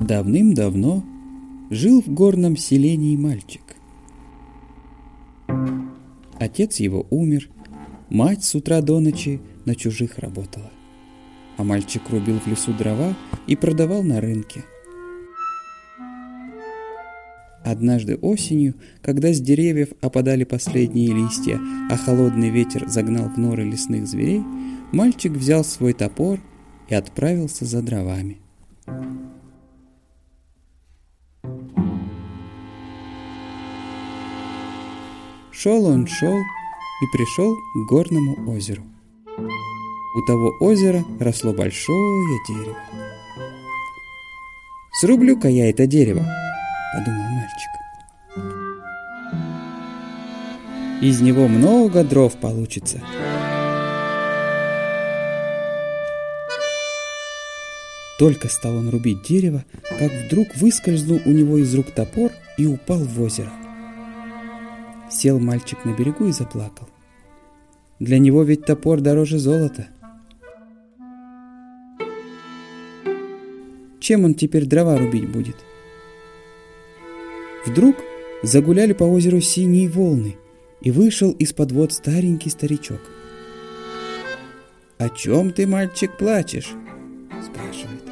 Давным-давно жил в горном селении мальчик. Отец его умер, мать с утра до ночи на чужих работала. А мальчик рубил в лесу дрова и продавал на рынке. Однажды осенью, когда с деревьев опадали последние листья, а холодный ветер загнал в норы лесных зверей, мальчик взял свой топор и отправился за дровами. Шел он, шел и пришел к горному озеру. У того озера росло большое дерево. «Срублю-ка я это дерево», — подумал мальчик. «Из него много дров получится». Только стал он рубить дерево, как вдруг выскользнул у него из рук топор и упал в озеро. Сел мальчик на берегу и заплакал. Для него ведь топор дороже золота. Чем он теперь дрова рубить будет? Вдруг загуляли по озеру синие волны, и вышел из-под вод старенький старичок. «О чем ты, мальчик, плачешь?» – спрашивает.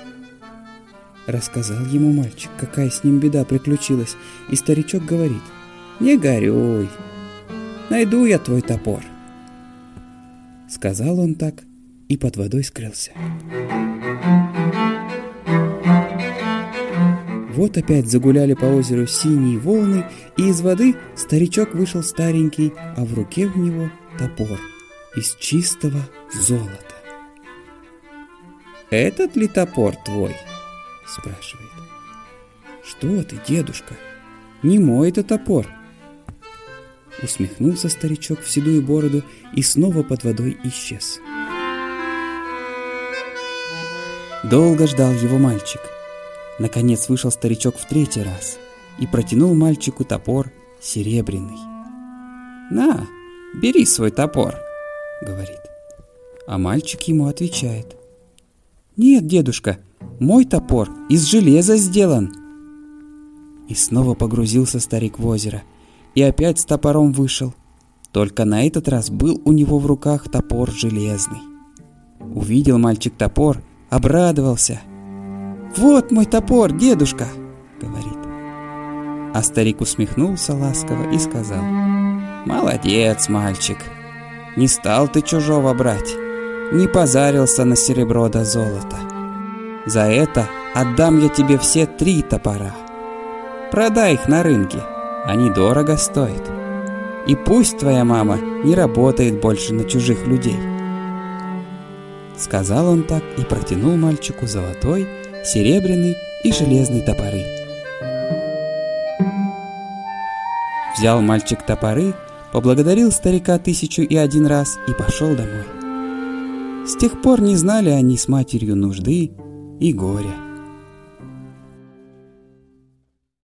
Рассказал ему мальчик, какая с ним беда приключилась, и старичок говорит – «Не горюй, найду я твой топор», — сказал он так и под водой скрылся. Вот опять загуляли по озеру синие волны, и из воды старичок вышел старенький, а в руке у него топор из чистого золота. «Этот ли топор твой?» – спрашивает. «Что ты, дедушка? Не мой это топор», Усмехнулся старичок в седую бороду и снова под водой исчез. Долго ждал его мальчик. Наконец вышел старичок в третий раз и протянул мальчику топор серебряный. «На, бери свой топор», — говорит. А мальчик ему отвечает. «Нет, дедушка, мой топор из железа сделан». И снова погрузился старик в озеро — и опять с топором вышел. Только на этот раз был у него в руках топор железный. Увидел мальчик топор, обрадовался. «Вот мой топор, дедушка!» — говорит. А старик усмехнулся ласково и сказал. «Молодец, мальчик! Не стал ты чужого брать, не позарился на серебро до золота. За это отдам я тебе все три топора. Продай их на рынке, они дорого стоят. И пусть твоя мама не работает больше на чужих людей. Сказал он так и протянул мальчику золотой, серебряный и железный топоры. Взял мальчик топоры, поблагодарил старика тысячу и один раз и пошел домой. С тех пор не знали они с матерью нужды и горя.